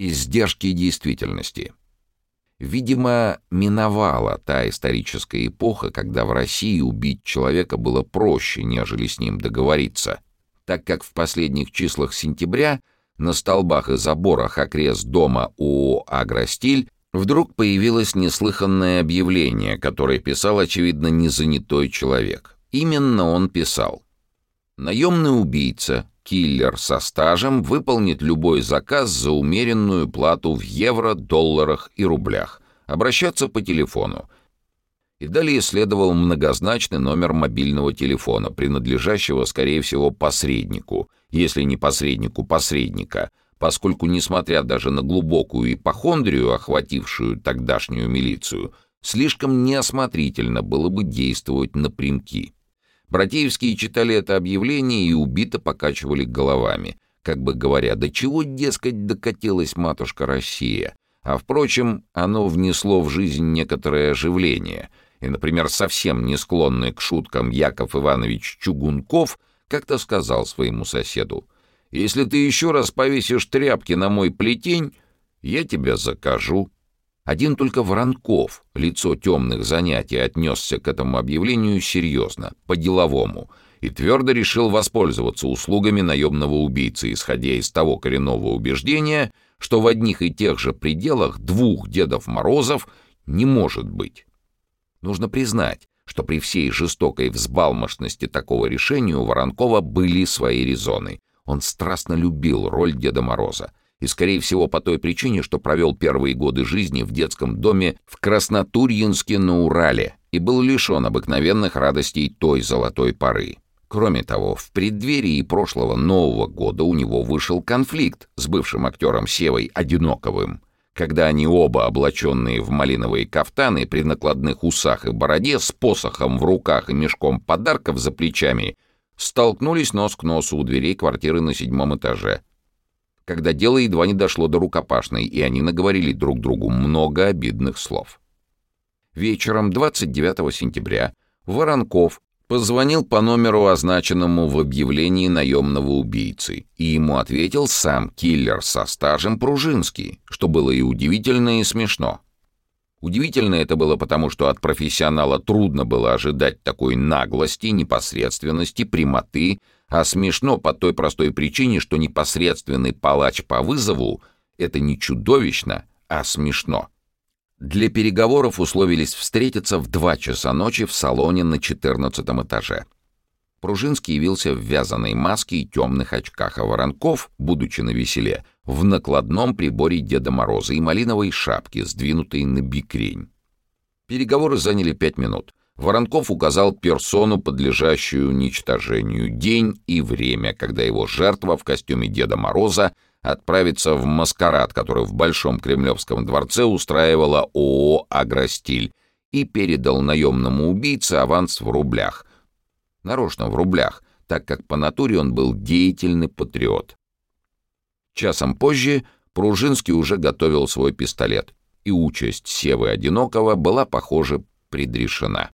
Издержки действительности. Видимо, миновала та историческая эпоха, когда в России убить человека было проще, нежели с ним договориться, так как в последних числах сентября на столбах и заборах окрест дома ООО «Агростиль» вдруг появилось неслыханное объявление, которое писал, очевидно, незанятой человек. Именно он писал. «Наемный убийца, киллер со стажем выполнит любой заказ за умеренную плату в евро, долларах и рублях. Обращаться по телефону. И далее следовал многозначный номер мобильного телефона, принадлежащего, скорее всего, посреднику, если не посреднику посредника, поскольку, несмотря даже на глубокую ипохондрию, охватившую тогдашнюю милицию, слишком неосмотрительно было бы действовать напрямки. Братеевские читали это объявление и убито покачивали головами, как бы говоря, до чего, дескать, докатилась матушка Россия. А, впрочем, оно внесло в жизнь некоторое оживление, и, например, совсем не склонный к шуткам Яков Иванович Чугунков как-то сказал своему соседу, «Если ты еще раз повесишь тряпки на мой плетень, я тебя закажу». Один только Воронков, лицо темных занятий, отнесся к этому объявлению серьезно, по-деловому, и твердо решил воспользоваться услугами наемного убийцы, исходя из того коренного убеждения, что в одних и тех же пределах двух Дедов Морозов не может быть. Нужно признать, что при всей жестокой взбалмошности такого решения у Воронкова были свои резоны. Он страстно любил роль Деда Мороза — и, скорее всего, по той причине, что провел первые годы жизни в детском доме в Краснотурьинске на Урале и был лишен обыкновенных радостей той золотой поры. Кроме того, в преддверии прошлого Нового года у него вышел конфликт с бывшим актером Севой Одиноковым, когда они оба, облаченные в малиновые кафтаны, при накладных усах и бороде, с посохом в руках и мешком подарков за плечами, столкнулись нос к носу у дверей квартиры на седьмом этаже — когда дело едва не дошло до рукопашной, и они наговорили друг другу много обидных слов. Вечером 29 сентября Воронков позвонил по номеру, означенному в объявлении наемного убийцы, и ему ответил сам киллер со стажем Пружинский, что было и удивительно, и смешно. Удивительно это было потому, что от профессионала трудно было ожидать такой наглости, непосредственности, прямоты, а смешно по той простой причине, что непосредственный палач по вызову — это не чудовищно, а смешно. Для переговоров условились встретиться в два часа ночи в салоне на четырнадцатом этаже. Пружинский явился в вязаной маске и темных очках, а Воронков, будучи на веселе, в накладном приборе Деда Мороза и малиновой шапке, сдвинутой на бикрень. Переговоры заняли пять минут. Воронков указал персону, подлежащую уничтожению, день и время, когда его жертва в костюме Деда Мороза отправится в маскарад, который в Большом Кремлевском дворце устраивала ООО «Агростиль», и передал наемному убийце аванс в рублях. Нарочно в рублях, так как по натуре он был деятельный патриот. Часом позже Пружинский уже готовил свой пистолет, и участь Севы Одинокого была, похоже, предрешена.